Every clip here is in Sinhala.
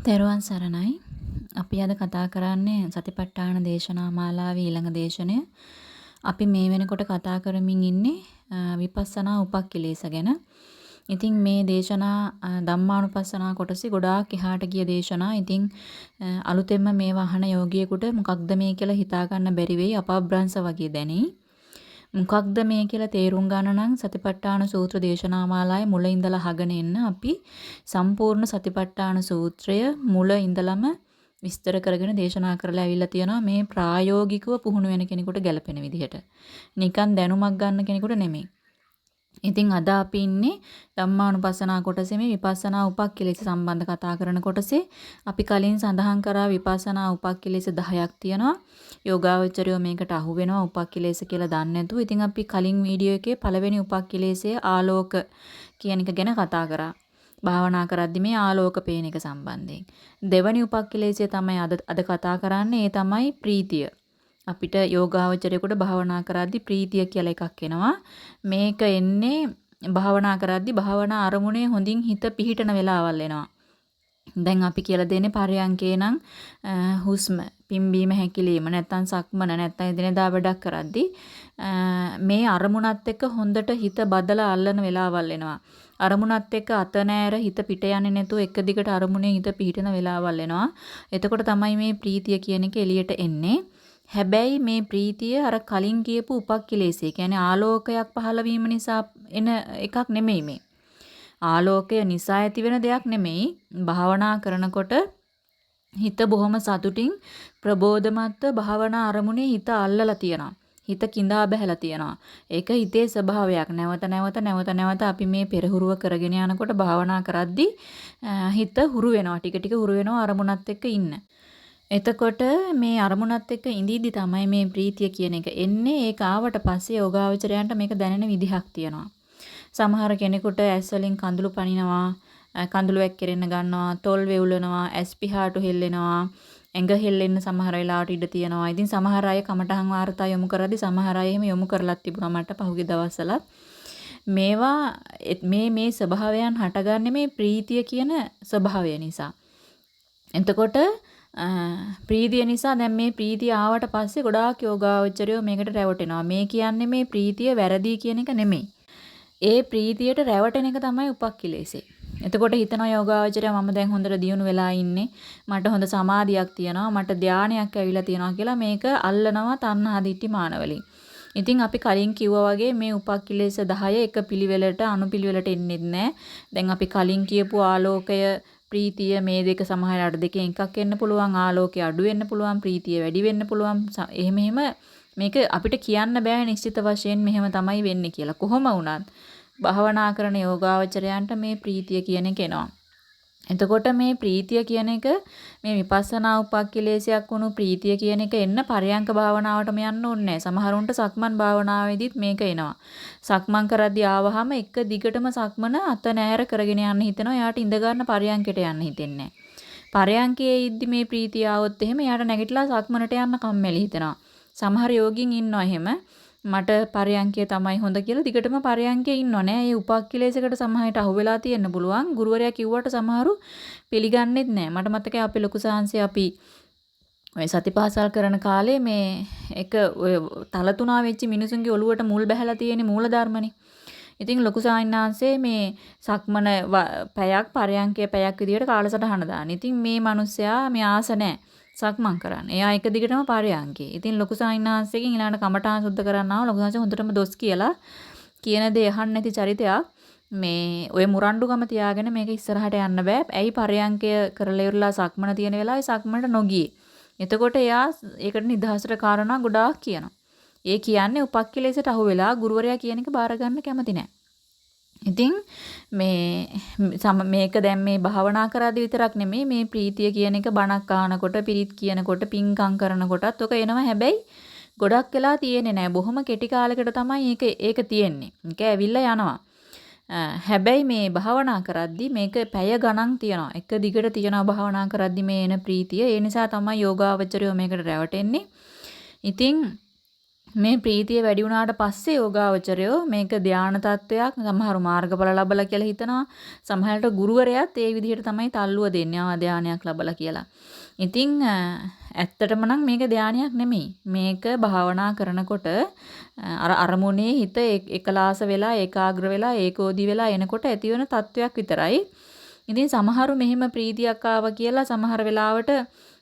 තෙරුවන් සරණයි. අපි අද කතා කරන්නේ සතිපට්ඨාන දේශනා මාලාවේ ඊළඟ දේශනය. අපි මේ වෙනකොට කතා කරමින් ඉන්නේ විපස්සනා උපක්ඛිලේශ ගැන. ඉතින් මේ දේශනා ධම්මානුපස්සනා කොටසේ ගොඩාක් එහාට ගිය දේශනා. ඉතින් අලුතෙන්ම මේ වහන යෝගියෙකුට මොකක්ද මේ කියලා හිතා ගන්න බැරි වෙයි අපබ්‍රංශ වගේ දැනෙයි. මොකක්ද මේ කියලා තේරුම් ගන්න නම් සතිපට්ඨාන සූත්‍ර දේශනා මාලාවේ මුල ඉඳලා අහගෙන එන්න අපි සම්පූර්ණ සතිපට්ඨාන සූත්‍රය මුල ඉඳලම විස්තර කරගෙන දේශනා කරලා ඇවිල්ලා තියෙනවා මේ ප්‍රායෝගිකව පුහුණු වෙන කෙනෙකුට ගැලපෙන විදිහට. නිකන් දැනුමක් ගන්න කෙනෙකුට නෙමෙයි. ඉතින් අද අපි ඉන්නේ ධම්මානුපස්සනා කොටසේ මේ විපස්සනා උපක්ඛිලේශ සම්බන්ධ කතා කරන කොටසේ අපි කලින් සඳහන් කරා විපස්සනා උපක්ඛිලේශ 10ක් තියෙනවා. යෝගාවචරයෝ මේකට අහු වෙනවා උපක්ඛිලේශ කියලා දන්නේ නැතුව. ඉතින් අපි කලින් වීඩියෝ එකේ පළවෙනි උපක්ඛිලේශයේ ආලෝක කියන එක ගැන කතා කරා. භාවනා කරද්දි මේ ආලෝක පේන එක සම්බන්ධයෙන්. දෙවැනි උපක්ඛිලේශය තමයි අද අද කතා කරන්නේ. ඒ තමයි ප්‍රීතිය. අපිට යෝගාවචරයකට භාවනා කරද්දී ප්‍රීතිය කියලා එකක් එනවා. මේක එන්නේ භාවනා කරද්දී භාවනා අරමුණේ හොඳින් හිත පිහිටන වෙලාවල් එනවා. දැන් අපි කියලා දෙන්නේ පරයන්කේ නම් හුස්ම පිම්බීම හැකිලිම නැත්තම් සක්මන නැත්තම් එදිනෙදා වැඩක් කරද්දී මේ අරමුණත් එක්ක හොඳට හිත බදලා අල්ලන වෙලාවල් එනවා. අරමුණත් එක්ක අත නෑර හිත පිට යන්නේ නැතුව එක දිගට අරමුණේ හිත පිහිටන වෙලාවල් එනවා. එතකොට තමයි මේ ප්‍රීතිය කියන එක එළියට එන්නේ. හැබැයි මේ ප්‍රීතිය අර කලින් කියපු උපක්ඛිලේශය කියන්නේ ආලෝකයක් පහළ වීම නිසා එන එකක් නෙමෙයි මේ. ආලෝකය නිසා ඇතිවෙන දෙයක් නෙමෙයි. භාවනා කරනකොට හිත බොහොම සතුටින් ප්‍රබෝධමත්ව භාවනා අරමුණේ හිත අල්ලලා තියනවා. හිත කිඳා බහැලා තියනවා. ඒක හිතේ ස්වභාවයක්. නැවත නැවත නැවත නැවත අපි මේ පෙරහුරුව කරගෙන යනකොට භාවනා කරද්දී හිත හුරු වෙනවා. ටික ටික හුරු වෙනවා අරමුණත් එක්ක ඉන්න. එතකොට මේ අරමුණත් එක්ක ඉඳීදි තමයි මේ ප්‍රීතිය කියන එක එන්නේ. ඒක ආවට පස්සේ යෝගාවචරයන්ට මේක දැනෙන විදිහක් තියෙනවා. සමහර කෙනෙකුට ඇස් වලින් කඳුළු පනිනවා, කඳුළු වැක්කිරෙන්න ගන්නවා, තොල් වෙවුලනවා, ඇස් පිහාටු හෙල්ලෙනවා, ඇඟ හෙල්ලෙන්න සමහර වෙලාවට ඉඩ තියෙනවා. ඉතින් සමහර අය කමටහන් වාර්තා යොමු කරද්දී සමහර අය එහෙම යොමු කරලත් තිබුණා මට පහුගිය දවස්වලත්. මේවා මේ මේ ස්වභාවයන් හටගන්නේ මේ ප්‍රීතිය කියන ස්වභාවය නිසා. එතකොට ප්‍රීතිය නිසා දැන් මේ ප්‍රීතිය ආවට පස්සේ ගොඩාක් යෝගාවචරයෝ මේකට රැවටෙනවා. මේ කියන්නේ මේ ප්‍රීතිය වැරදි කියන එක නෙමෙයි. ඒ ප්‍රීතියට රැවටෙන එක තමයි උපක්ඛිලේශේ. එතකොට හිතන යෝගාවචරය මම දැන් හොඳට දියුණු වෙලා ඉන්නේ. මට හොඳ සමාධියක් තියෙනවා. මට ධානයක් ඇවිල්ලා තියෙනවා කියලා මේක අල්ලනවා තණ්හා දිට්ටි මානවලින්. ඉතින් අපි කලින් කිව්වා වගේ මේ උපක්ඛිලේශ 10 එක පිළිවෙලට අනුපිළිවෙලට එන්නේ නැහැ. දැන් අපි කලින් කියපු ආලෝකය ප්‍රීතිය මේ දෙක සමහරවිට දෙකෙන් එකක් එන්න පුළුවන් ආලෝකය අඩු වෙන්න පුළුවන් ප්‍රීතිය වැඩි වෙන්න පුළුවන්. එහෙම එහෙම මේක අපිට කියන්න බෑ නිශ්චිත වශයෙන් මෙහෙම තමයි වෙන්නේ කියලා කොහොම වුණත්. භාවනා කරන යෝගාවචරයන්ට මේ ප්‍රීතිය කියන එක එනවා. එතකොට මේ ප්‍රීතිය කියන එක මේ විපස්සනා උපක්ඛිලේශයක් වුණු ප්‍රීතිය කියන එක එන්න පරයන්ක භාවනාවටම යන්න ඕනේ සමහරුන්ට සක්මන් භාවනාවේදීත් මේක එනවා. සක්මන් කරද්දී ආවහම එක දිගටම සක්මන අත නෑර කරගෙන යන්න හිතෙනවා. එයාට ඉඳ ගන්න පරයන්කට යන්න හිතෙන්නේ පරයන්කයේ ඉද්දි මේ ප්‍රීතිය ආවොත් එහෙම එයාට නැගිටලා සක්මනට යන්න කම්මැලි හිතෙනවා. සමහර යෝගින් ඉන්නවා එහෙම. මට පරයන්කය තමයි හොඳ කියලා දිගටම පරයන්කේ ඉන්නව නෑ. ඒ උපක්ඛිලේශයකට සමහරට අහු වෙලා තියෙන්න පුළුවන්. ගුරුවරයා කිව්වට සමහරු පිළිගන්නෙත් නෑ. මට මතකයි අපේ ලොකු සාංශය අපි ඔය සතිපාසල් කරන කාලේ මේ එක ඔය තල තුනා වෙච්ච මිනිසුන්ගේ ඔළුවට මුල් බැහැලා තියෙන මූලධර්මනේ. ඉතින් ලොකු සාහිණාංශයේ මේ සක්මන පැයක් පරයන්කේ පැයක් විදියට කාලසටහන දාන. ඉතින් මේ මිනිස්සයා මේ ආස නැහැ. සක්මන් කරන්න. එයා එක දිගටම පාරයන්කේ. ඉතින් ලොකු සාහිණාංශයෙන් ඊළඟට කමඨාන් සුද්ධ කරන්න ආව ලොකු සාහිණාංශ හොඳටම දොස් කියලා කියන දේ අහන්න නැති චරිතයක් මේ ඔය මුරණ්ඩුකම තියාගෙන මේක ඉස්සරහට යන්න බෑ. ඇයි පරයන්කය කරලා ඉවරලා සක්මන තියෙන වෙලාවේ සක්මනට නොගියේ. එතකොට එයා ඒකට නිදහසට කාරණා ගොඩාක් කියනවා. ඒ කියන්නේ උපක්ඛිලේශයට අහු වෙලා ගුරුවරයා කියන එක බාර ගන්න කැමති නැහැ. ඉතින් මේ මේක දැන් මේ භාවනා කරද්දි විතරක් නෙමෙයි මේ ප්‍රීතිය කියන එක බණක් අහනකොට පිරිත් කියනකොට පිංකම් කරනකොටත් ඔක එනවා හැබැයි ගොඩක් වෙලා තියෙන්නේ නැහැ. බොහොම කෙටි කාලයකට තමයි ඒක ඒක තියෙන්නේ. ඒක ඇවිල්ලා යනවා. හැබැයි මේ භාවනා කරද්දි මේක පැය ගණන් තියනවා. එක දිගට තියනවා භාවනා කරද්දි මේ එන ප්‍රීතිය. ඒ නිසා තමයි යෝගාවචරයෝ මේකට රැවටෙන්නේ. ඉතින් මේ ප්‍රීතිය වැඩි වුණාට පස්සේ යෝගාවචරයෝ මේක ධානා තත්වයක් සමහරු මාර්ගඵල ලබලා කියලා හිතනවා සමහරට ගුරුවරයාත් ඒ විදිහට තමයි තල්ලුව දෙන්නේ ආ ධානයක් ලබලා කියලා. ඉතින් ඇත්තටම නම් මේක ධානයක් නෙමෙයි. මේක භාවනා කරනකොට අර අරමුණේ හිත එකලාස වෙලා ඒකාග්‍ර වෙලා ඒකෝදි වෙලා එනකොට ඇතිවන තත්වයක් විතරයි. ඉතින් සමහරු මෙහෙම ප්‍රීතියක් ආවා කියලා සමහර වෙලාවට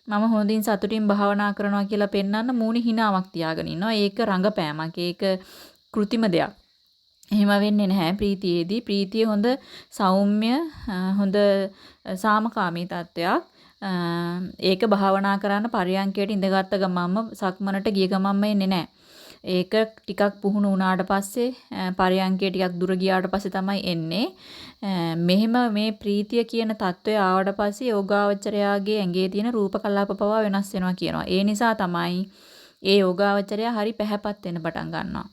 මම හොඳින් සතුටින් භාවනා කරනවා කියලා පෙන්වන්න මූණේ හිනාවක් තියාගෙන ඉන්නවා. ඒක රංගපෑමක්. ඒක કૃතිම දෙයක්. එහෙම වෙන්නේ නැහැ ප්‍රීතියේදී. ප්‍රීතිය හොඳ සෞම්‍ය හොඳ සාමකාමී තත්වයක්. ඒක භාවනා කරන්න පරියන්කයට ඉඳගත්ත ගමන්ම සක්මනට ගිය ගමන්ම එන්නේ නැහැ. ඒක ටිකක් පුහුණු වුණාට පස්සේ පරයන්කේ ටිකක් දුර ගියාට පස්සේ තමයි එන්නේ මෙහෙම මේ ප්‍රීතිය කියන தত্ত্বය ආවට පස්සේ යෝගාවචරයාගේ ඇඟේ තියෙන රූප කලාප පවා වෙනස් වෙනවා කියනවා ඒ නිසා තමයි ඒ යෝගාවචරයා හරි පැහැපත් වෙන්න පටන් ගන්නවා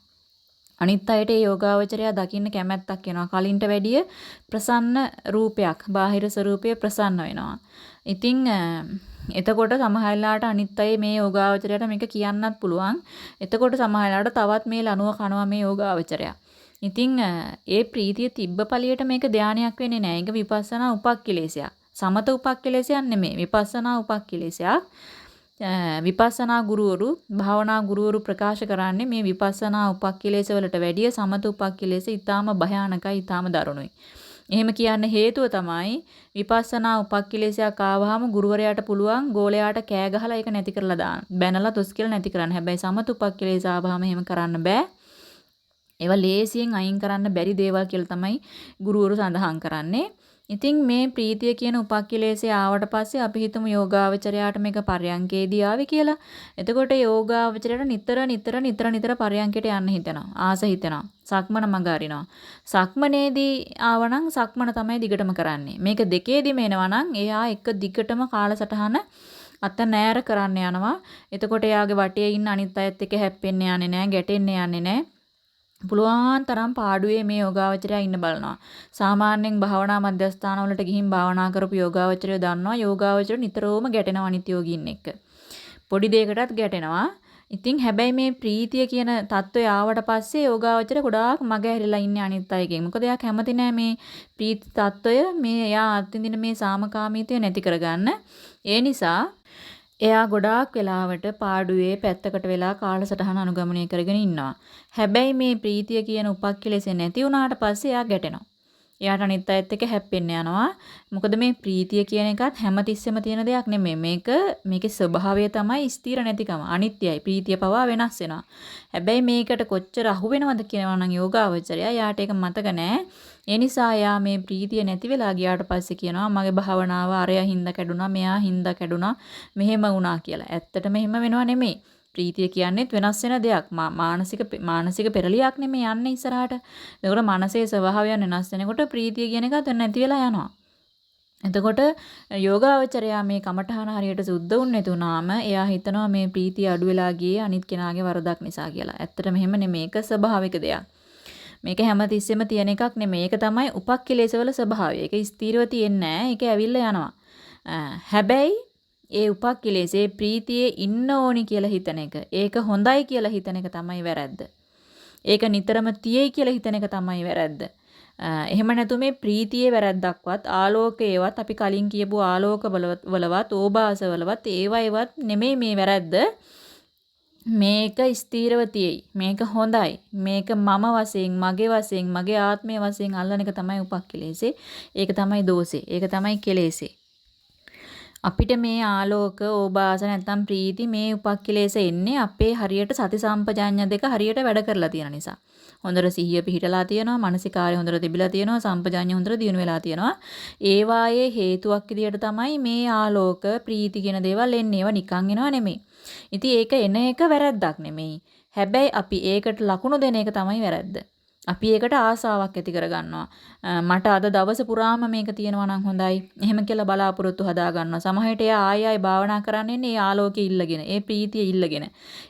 අනිත් අයට ඒ යෝගාවචරයා දකින්න කැමැත්තක් එනවා. කලින්ට වැඩිය ප්‍රසන්න රූපයක්, බාහිර ස්වરૂපය ප්‍රසන්න වෙනවා. ඉතින් එතකොට සමහරලාට අනිත් අය මේ යෝගාවචරයට මේක කියන්නත් පුළුවන්. එතකොට සමහරලාට තවත් මේ ලනුව කනවා මේ යෝගාවචරයා. ඉතින් ඒ ප්‍රීතිය තිබ්බ පළියට මේක ධානයක් වෙන්නේ නැහැ. ඒක විපස්සනා උපක්ඛිලේශයක්. සමත උපක්ඛිලේශයක් නෙමෙයි. විපස්සනා උපක්ඛිලේශයක්. විපස්සනා ගුරුවරු භාවනා ගුරුවරු ප්‍රකාශ කරන්නේ මේ විපස්සනා උපක්ඛිලේශ වලට වැඩිය සමත උපක්ඛිලේශ ඊටාම භයානකයි ඊටාම දරුණුයි. එහෙම කියන්න හේතුව තමයි විපස්සනා උපක්ඛිලේශයක් ආවහම ගුරුවරයාට පුළුවන් ගෝලයාට කෑ ගහලා ඒක නැති කරලා දාන්න. බැනලා දොස් කියලා නැති කරන්න. හැබැයි සමත උපක්ඛිලේශ ආවහම එහෙම කරන්න බෑ. ඒවා ලේසියෙන් අයින් කරන්න බැරි දේවල් කියලා තමයි ගුරුවරු සඳහන් කරන්නේ. ඉතින් මේ ප්‍රීතිය කියන උපක්ඛිලේශය ආවට පස්සේ අපි හිතමු යෝගාවචරයාට මේක පරයන්කේදී ආවේ කියලා. එතකොට යෝගාවචරයට නිතර නිතර නිතර නිතර පරයන්කයට යන්න හිතෙනවා. ආස හිතෙනවා. සක්මන මඟ අරිනවා. සක්මනේදී ආවනම් සක්මන තමයි දිගටම කරන්නේ. මේක දෙකේදීම එනවනම් එයා එක දිගටම කාලසටහන අත නෑර කරන්න යනවා. එතකොට එයාගේ වටේ ඉන්න අනිත් අයත් එක්ක හැප්පෙන්න යන්නේ නෑ, ගැටෙන්න යන්නේ නෑ. පුළුවන් තරම් පාඩුවේ මේ යෝගාවචරයා ඉන්න බලනවා. සාමාන්‍යයෙන් භාවනා මධ්‍යස්ථානවලට ගිහින් භාවනා කරපු යෝගාවචරයෝ දන්නවා යෝගාවචර නිතරම ගැටෙනවා අනිත් යෝගීන් එක්ක. පොඩි දෙයකටත් ගැටෙනවා. ඉතින් හැබැයි මේ ප්‍රීතිය කියන தত্ত্বය ආවට පස්සේ යෝගාවචර ගොඩාක් මග ඇරිලා ඉන්නේ අනිත් අයගෙන්. මොකද එයා කැමති නෑ මේ ප්‍රීති தত্ত্বය මේ එයා අත්විඳින මේ සාමකාමීත්වය නැති කරගන්න. ඒ නිසා එයා ගොඩාක් වෙලාවට පාඩුවේ පැත්තකට වෙලා කාලසටහන අනුගමනය කරගෙන ඉන්නවා. හැබැයි මේ ප්‍රීතිය කියන උපක්ඛලෙස නැති වුණාට පස්සේ එයා ගැටෙනවා. එයාට අනිත් අයත් එක්ක හැප්පෙන්න යනවා. මොකද මේ ප්‍රීතිය කියන එකත් හැමතිස්සෙම තියෙන දෙයක් නෙමෙයි. මේක මේකේ ස්වභාවය තමයි ස්ථිර නැතිකම. අනිත්‍යයි. ප්‍රීතිය පවා වෙනස් වෙනවා. හැබැයි මේකට කොච්චර අහු වෙනවද කියනවා නම් යෝගාවචරය යාට ඒක මතක නෑ. ඒ නිසා යා මේ ප්‍රීතිය නැති වෙලා ගියාට පස්සේ කියනවා මගේ භාවනාව අරයා හින්දා කැඩුනා මෙයා හින්දා කැඩුනා මෙහෙම වුණා කියලා. ඇත්තටම එහෙම වෙනව නෙමෙයි. ප්‍රීතිය කියන්නේත් වෙනස් වෙන දෙයක්. මානසික මානසික පෙරලියක් නෙමෙයි යන්නේ ඉස්සරහට. එතකොට මනසේ ස්වභාවයන් වෙනස් වෙනකොට ප්‍රීතිය කියන එකත් නැති වෙලා යනවා. එතකොට යෝගාවචරයා මේ කමඨහන හරියට සුද්ධ වුන්නේ නැතුණාම එයා හිතනවා මේ ප්‍රීතිය අඩු වෙලා ගියේ අනිත් කෙනාගේ වරදක් නිසා කියලා. ඇත්තට මෙහෙම නෙමෙයි. ඒක ස්වභාවික දෙයක්. මේක හැමතිස්සෙම තියෙන එකක් නෙමෙයි. ඒක තමයි උපක්ඛිලේශවල ස්වභාවය. ඒක ස්ථිරව තියෙන්නේ නැහැ. ඒක ඇවිල්ලා යනවා. හැබැයි ඒ උපක්ඛිලේශේ ප්‍රීතියේ ඉන්න ඕනි කියලා හිතන එක. ඒක හොඳයි කියලා හිතන එක තමයි වැරද්ද. ඒක නිතරම තියෙයි කියලා හිතන එක තමයි වැරද්ද. එහෙම නැතු මේ ප්‍රීතියේ වැරද්දක්වත් ආලෝකයේවත් අපි කලින් කියපු ආලෝක වලවත් ඕභාස වලවත් ඒවයිවත් නෙමෙයි මේ වැරද්ද. මේක ස්ථීරව තියෙයි. මේක හොඳයි. මේක මම වශයෙන්, මගේ වශයෙන්, මගේ ආත්මය වශයෙන් අල්ලන එක තමයි උපක්ඛලේශේ. ඒක තමයි දෝෂේ. ඒක තමයි කෙලෙසේ. අපිට මේ ආලෝක, ඕබාස නැත්තම් ප්‍රීති මේ උපක්ඛලේශ එන්නේ අපේ හරියට සති සම්පජාඤ්ඤ දෙක හරියට වැඩ කරලා තියෙන නිසා. හොඳට සිහිය පිහිටලා තියෙනවා, මානසිකාරය හොඳට තිබිලා තියෙනවා, සම්පජාඤ්ඤ හොඳට දියුණු වෙලා තියෙනවා. ඒ වායේ හේතුවක් විදියට තමයි මේ ආලෝක, ප්‍රීති කියන දේවල් එන්නේ. ඒවා නිකන් එනවා නෙමෙයි. ඉතින් ඒක එන එක වැරද්දක් නෙමෙයි. හැබැයි අපි ඒකට ලකුණු දෙන එක තමයි වැරද්ද. අපි ඒකට ආසාවක් ඇති කරගන්නවා. මට අද දවස පුරාම මේක තියෙනවා නම් හොඳයි. එහෙම කියලා බලාපොරොත්තු හදා ගන්නවා. සමහරට එයා ආය ආය භාවනා කරන්නේ මේ ආලෝකය ඉල්ලගෙන, ඒ ප්‍රීතිය ඉල්ලගෙන.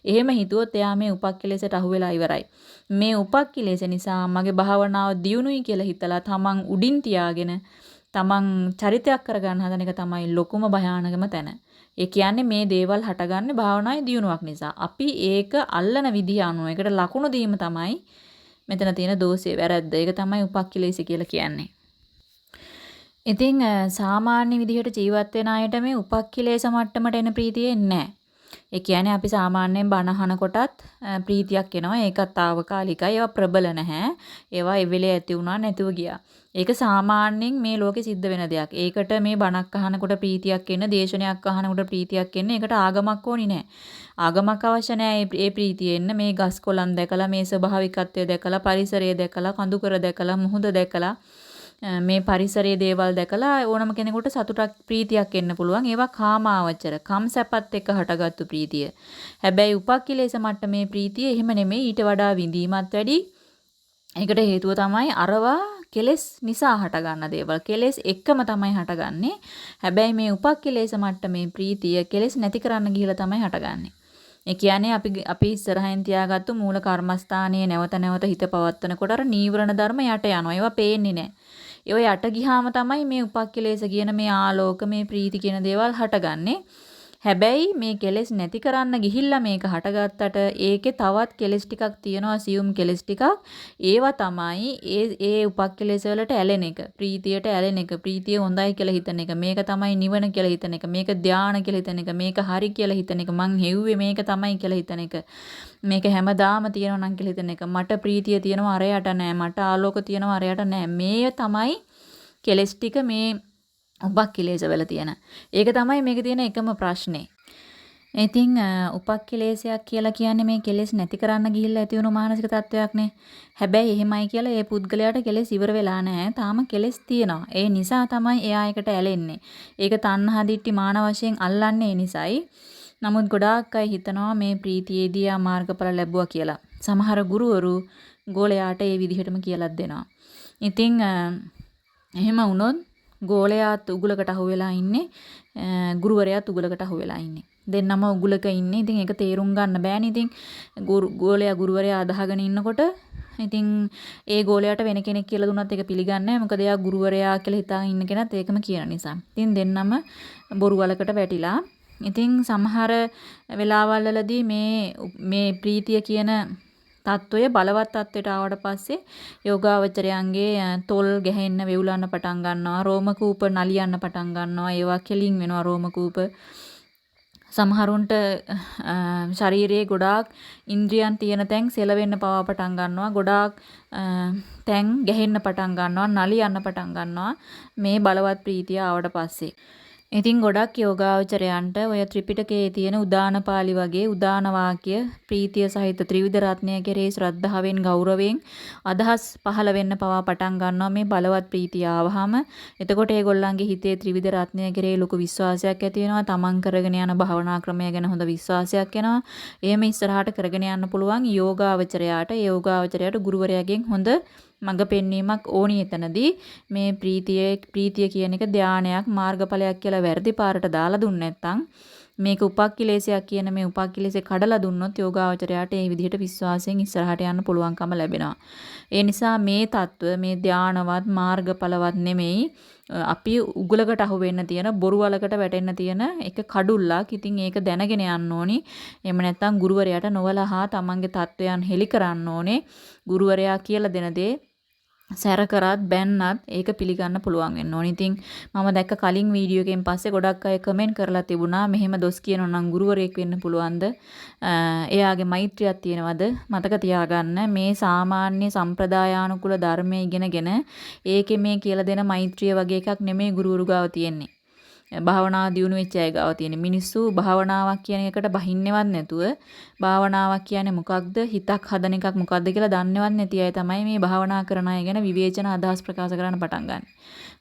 එහෙම හිතුවොත් එයා මේ උපක්ඛලෙසට අහු වෙලා ඉවරයි. මේ උපක්ඛලෙස නිසා මගේ භාවනාව දියුණුයි කියලා හිතලා තමන් උඩින් තියාගෙන තමන් චරිතයක් කරගන්න හදන එක තමයි ලොකුම භයානකම තැන. ඒ කියන්නේ මේ දේවල් හටගන්නේ භාවනාවේ දියුණුවක් නිසා. අපි ඒක අල්ලන විදිහ අනුව ඒකට ලකුණු දීම තමයි මෙතන තියෙන දෝෂය වැරද්ද. ඒක තමයි උපක්ඛිලේශ කියලා කියන්නේ. ඉතින් සාමාන්‍ය විදිහට ජීවත් වෙන අයට මේ උපක්ඛිලේශ මට්ටමට එන ප්‍රීතිය එන්නේ නැහැ. ඒ කියන්නේ අපි සාමාන්‍යයෙන් බණ අහනකොටත් ප්‍රීතියක් එනවා. ඒකත් తాවකාලිකයි. ඒවා ප්‍රබල නැහැ. ඒවා එවෙලේ ඇති වුණා නැතුව ගියා. ඒක සාමාන්‍යයෙන් මේ ලෝකෙ සිද්ධ වෙන දෙයක්. ඒකට මේ බණක් අහනකොට ප්‍රීතියක් එන්න, දේශනයක් අහනකොට ප්‍රීතියක් එන්න ඒකට ආගමක් ඕනි නෑ. ආගමක් අවශ්‍ය නෑ මේ ප්‍රීතිය එන්න. මේ ගස් කොළන් දැකලා, මේ ස්වභාවිකත්වය දැකලා, පරිසරය දැකලා, කඳුකර දැකලා, මුහුද දැකලා මේ පරිසරයේ දේවල් දැකලා ඕනම කෙනෙකුට සතුටක් ප්‍රීතියක් එන්න පුළුවන්. ඒවා කාමාවචර, කම් සැපත් එක්ක හටගත්තු ප්‍රීතිය. හැබැයි උපක්ඛිලේශ මට්ටමේ ප්‍රීතිය එහෙම නෙමෙයි ඊට වඩා විඳීමත් වැඩි. ඒකට හේතුව තමයි අරවා කෙලෙස් නිසා හටගන්න දේවල්. කෙලෙස් එක්කම තමයි හටගන්නේ. හැබැයි මේ උපක්ඛිලේශ මට්ටමේ ප්‍රීතිය කෙලෙස් නැති කරන්න ගිහිල්ලා තමයි හටගන්නේ. ඒ කියන්නේ අපි අපි ඉස්සරහින් තියාගත්තු මූල කර්මස්ථානයේ නැවත නැවත හිත පවත්වනකොට අර නීවරණ ධර්ම යට යනවා. ඒවා පේන්නේ නැහැ. ඒව යට ගියාම තමයි මේ උපක්ඛලේශ කියන මේ ආලෝක මේ ප්‍රීති කියන දේවල් හටගන්නේ. හැබැයි මේ කෙලෙස් නැති කරන්න ගිහිල්ලා මේක හටගත්තට ඒකේ තවත් කෙලෙස් ටිකක් තියෙනවා සියුම් කෙලෙස් ටිකක්. ඒවා තමයි ඒ ඒ උපක්ඛලේශ වලට ඇලෙන එක. ප්‍රීතියට ඇලෙන එක. ප්‍රීතිය හොඳයි කියලා හිතන එක. මේක තමයි නිවන කියලා හිතන එක. මේක ධානය කියලා හිතන එක. මේක හරි කියලා හිතන එක. මං හෙව්වේ මේක තමයි කියලා හිතන එක. මේක හැමදාම තියෙනවා නම් කියලා හිතන එක. මට ප්‍රීතිය තියෙනවා අරයට නෑ. මට ආලෝක තියෙනවා අරයට නෑ. මේ තමයි කෙලස් ටික මේ උපක්ඛිලේශ වල තියෙන. ඒක තමයි මේකේ තියෙන එකම ප්‍රශ්නේ. ඉතින් උපක්ඛිලේශයක් කියලා කියන්නේ මේ කෙලෙස් නැති කරන්න ගිහිල්ලා ඇති වුණු මානසික තත්වයක්නේ. හැබැයි එහෙමයි කියලා ඒ පුද්ගලයාට කෙලෙස් ඉවර වෙලා නැහැ. තාම කෙලෙස් තියෙනවා. ඒ නිසා තමයි එයා එකට ඇලෙන්නේ. ඒක තණ්හා දිට්ටි මාන වශයෙන් අල්ලන්නේ ඒ නිසායි. නමුත් ගොඩාක් අය හිතනවා මේ ප්‍රීතියේදී ආ මාර්ගඵල ලැබුවා කියලා. සමහර ගුරුවරු ගෝලයාට ඒ විදිහටම කියලාත් දෙනවා. ඉතින් එහෙම වුණොත් ගෝලයාත් උගලකට අහු වෙලා ඉන්නේ ගුරුවරයාත් උගලකට අහු වෙලා ඉන්නේ. දෙන්නම උගලක ඉන්නේ. ඉතින් ඒක තේරුම් ගන්න බෑනේ. ඉතින් ගෝලයා ගුරුවරයා අදහගෙන ඉන්නකොට ඉතින් ඒ ගෝලයාට වෙන කෙනෙක් කියලා දුන්නත් ඒක පිළිගන්නේ නැහැ. මොකද එයා ගුරුවරයා කියලා හිතාගෙන ඉන්න කෙනත් ඒකම කියන නිසා. ඉතින් දෙන්නම බොරු වලකට වැටිලා ඉතින් සමහර වෙලාවල් වලදී මේ මේ ප්‍රීතිය කියන තත්වය බලවත් තත්වයට ආවට පස්සේ යෝගාවචරයන්ගේ තොල් ගැහෙන්න වෙවුලන්න පටන් ගන්නවා රෝම කූප නලියන්න පටන් ගන්නවා ඒවා කෙලින් වෙනවා රෝම කූප. සමහරුන්ට ශරීරයේ ගොඩාක් ඉන්ද්‍රියන් තියෙන තැන් සෙලවෙන්න පවා පටන් ගන්නවා ගොඩාක් තැන් ගැහෙන්න පටන් ගන්නවා නලියන්න පටන් ගන්නවා මේ බලවත් ප්‍රීතිය ආවට පස්සේ. ඉතින් ගොඩක් යෝගාවචරයන්ට ඔය ත්‍රිපිටකයේ තියෙන උදාන පාළි වගේ උදාන වාක්‍ය ප්‍රීතිය සහිත ත්‍රිවිධ රත්නය කෙරෙහි ශ්‍රද්ධාවෙන් ගෞරවයෙන් අදහස් පහළ වෙන්න පවා පටන් ගන්නවා මේ බලවත් ප්‍රීතිය ආවහම. එතකොට ඒගොල්ලන්ගේ හිතේ ත්‍රිවිධ රත්නය කෙරෙහි ලොකු විශ්වාසයක් ඇති වෙනවා. තමන් කරගෙන යන භවනා ක්‍රමය ගැන හොඳ විශ්වාසයක් එනවා. එහෙම ඉස්සරහට කරගෙන යන්න පුළුවන් යෝගාවචරයාට යෝගාවචරයාට ගුරුවරයාගෙන් හොඳ මඟ පෙන්වීමක් ඕනි එතනදී මේ ප්‍රීතිය ප්‍රීතිය කියන එක ධානයක් මාර්ගඵලයක් කියලා වැරදි පාරට දාලා දුන්න නැත්නම් මේක උපක්ඛිලේශයක් කියන මේ උපක්ඛිලේශේ කඩලා දුන්නොත් යෝගාවචරයාට ඒ විදිහට විශ්වාසයෙන් ඉස්සරහට යන්න පුළුවන්කම ලැබෙනවා. ඒ නිසා මේ தত্ত্ব මේ ධානවත් මාර්ගඵලවත් නෙමෙයි අපි උගලකට අහු වෙන්න තියෙන බොරු වලකට වැටෙන්න තියෙන එක කඩුල්ලක්. ඉතින් ඒක දැනගෙන යන්න ඕනි. එහෙම නැත්නම් ගුරුවරයාට නොවලහා තමන්ගේ தত্ত্বයන් හෙලි කරන්න ඕනේ. ගුරුවරයා කියලා දෙන දේ සැර කරත් බැන්නත් ඒක පිළිගන්න පුළුවන් වෙන්න ඕනි. ඉතින් මම දැක්ක කලින් වීඩියෝ එකෙන් පස්සේ ගොඩක් අය කමෙන්ට් කරලා තිබුණා මෙහෙම දොස් කියනවා නම් ගුරුවරයෙක් වෙන්න පුළුවන්ද? එයාගේ මෛත්‍රියක් තියෙනවද? මතක තියාගන්න මේ සාමාන්‍ය සම්ප්‍රදායානුකූල ධර්මයේ ඉගෙනගෙන ඒකේ මේ කියලා දෙන මෛත්‍රිය වගේ එකක් නෙමෙයි ගුරුවරු ගාව තියෙන්නේ. භාවනාව දියුණු වෙච්ච අය ගාව තියෙන මිනිස්සු භාවනාවක් කියන එකට බහින්නේවත් නැතුව භාවනාවක් කියන්නේ මොකක්ද හිතක් හදන එකක් මොකක්ද කියලා දන්නේවත් නැති අය තමයි මේ භාවනා කරන අය ගැන විවේචන අදහස් ප්‍රකාශ කරන්න පටන් ගන්න.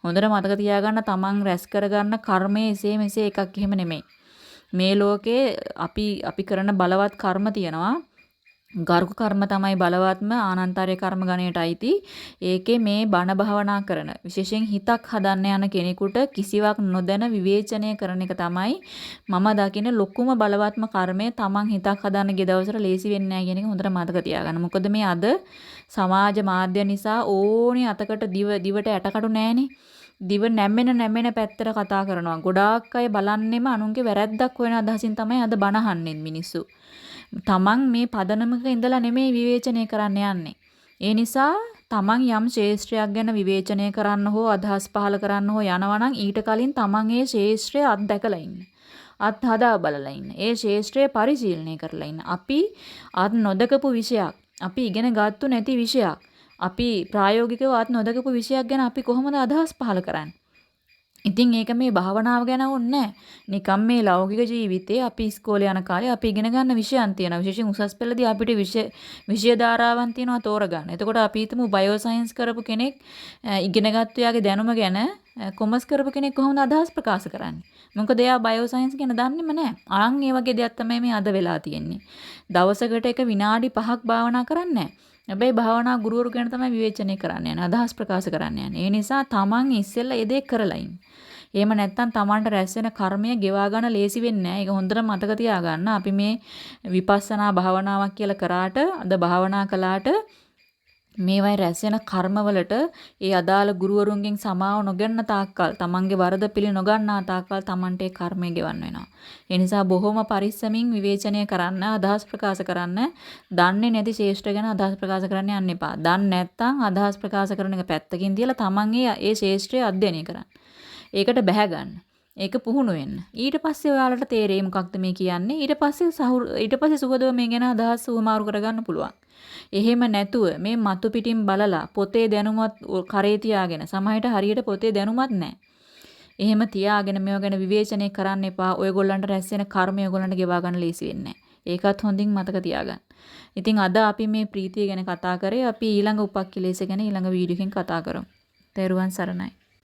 හොඳට මතක තියාගන්න තමන් රැස් කරගන්න කර්මය එසේ මෙසේ එකක් එහෙම නෙමෙයි. මේ ලෝකේ අපි අපි කරන බලවත් කර්ම තියෙනවා. ගර්ග කර්ම තමයි බලවත්ම ආනන්තරය කර්ම ගණයට අයිති. ඒකේ මේ බණ භාවනා කරන විශේෂයෙන් හිතක් හදන්න යන කෙනෙකුට කිසිවක් නොදැන විවේචනය කරන එක තමයි මම දකින ලොකුම බලවත්ම කර්මය තමන් හිතක් හදන්න ගිය දවසට ලේසි වෙන්නේ නැහැ කියන එක හොඳට මතක තියාගන්න. මොකද මේ අද සමාජ මාධ්‍ය නිසා ඕනේ අතකට දිව දිවට ඇටකටු නැහනේ. දිව නැමෙන නැමෙන පැත්තට කතා කරනවා. ගොඩාක් අය බලන්නෙම අනුන්ගේ වැරැද්දක් හොයන අදහසින් තමයි අද බනහන්නේ මිනිස්සු. තමන් මේ පදනමක ඉඳලා නෙමෙයි විවේචනය කරන්න යන්නේ. ඒ නිසා තමන් යම් ශේෂ්ත්‍රයක් ගැන විවේචනය කරන්න හෝ අදහස් පහල කරන්න හෝ යනවා ඊට කලින් තමන් ඒ ශේෂ්ත්‍රය අත්දැකලා ඉන්න. අත් හදා බලලා ඉන්න. ඒ ශේෂ්ත්‍රය පරිශීලනය කරලා ඉන්න. අපි අත් නොදකපු විෂයක්, අපි ඉගෙන ගත්තු නැති විෂයක්, අපි ප්‍රායෝගිකව අත් නොදකපු විෂයක් ගැන අපි කොහොමද අදහස් පහල කරන්නේ? ඉතින් ඒක මේ භාවනාව ගැන ඕනේ නිකම් මේ ලෞකික ජීවිතේ අපි ඉස්කෝලේ යන කාලේ අපි ඉගෙන ගන්න විෂයන් තියෙනවා. විශේෂයෙන් උසස් පෙළදී අපිට විෂය විෂය ධාරාවන් තියෙනවා තෝරගන්න. එතකොට අපි හිතමු බයෝ සයන්ස් කරපු කෙනෙක් ඉගෙනගත්තු යාගේ දැනුම ගැන කොමර්ස් කරපු කෙනෙක් කොහොමද අදහස් ප්‍රකාශ කරන්නේ? මොකද එයා බයෝ සයන්ස් ගැන දන්නේම නැහැ. අරන් ඒ වගේ දෙයක් තමයි මේ අද වෙලා තියෙන්නේ. දවසකට එක විනාඩි 5ක් භාවනා කරන්නේ නැහැ. හැබැයි භාවනා ගුරුවරු ගැන තමයි විවේචනය කරන්න යන්නේ. අදහස් ප්‍රකාශ කරන්න යන්නේ. ඒ නිසා තමන් ඉස්සෙල්ලා ඒ දේ කරලා ඉන්න. එහෙම නැත්නම් Tamanට රැස් වෙන කර්මය ගෙවා ගන්න ලේසි වෙන්නේ නැහැ. ඒක හොඳට මතක තියාගන්න. අපි මේ විපස්සනා භාවනාවක් කියලා කරාට අද භාවනා කළාට මේවයි රැස් වෙන කර්මවලට ඒ අදාළ ගුරුවරුන්ගෙන් සමාව නොගන්න තාක්කල් තමන්ගේ වරද පිළි නොගන්නා තාක්කල් තමන්ට ඒ කර්මය ගෙවන්න වෙනවා. ඒ නිසා බොහොම පරිස්සමින් විවේචනය කරන්න අදහස් ප්‍රකාශ කරන්න දන්නේ නැති ශේෂ්ත්‍ර ගැන අදහස් ප්‍රකාශ කරන්න යන්න එපා. දන්නේ නැත්නම් අදහස් ප්‍රකාශ කරන එක පැත්තකින් තියලා තමන්ගේ ඒ ශේෂ්ත්‍රය අධ්‍යයනය කරන්න. ඒකට බැහැ ගන්න. ඒක පුහුණු වෙන්න. ඊට පස්සේ ඔයාලට තේරෙයි මොකක්ද මේ කියන්නේ. ඊට පස්සේ ඊට පස්සේ සුහදව මේ ගැන අදහස් උමාරු කරගන්න පුළුවන්. එහෙම නැතුව මේ මතු පිටින් බලලා පොතේ දැනුමත් කරේ තියාගෙන සමහරට හරියට පොතේ දැනුමත් නැහැ. එහෙම තියාගෙන මේව ගැන විවේචනය කරන්න එපා. ඔයගොල්ලන්ට රැස් වෙන කර්මය ඔයගොල්ලන්ට ගෙවා ගන්න ලේසි වෙන්නේ ඒකත් හොඳින් මතක තියාගන්න. ඉතින් අද අපි මේ ප්‍රීතිය ගැන කතා කරේ. අපි ඊළඟ උපක්ඛිලේශ ගැන ඊළඟ වීඩියෝ එකෙන් කතා කරමු. තෙරුවන් සරණයි.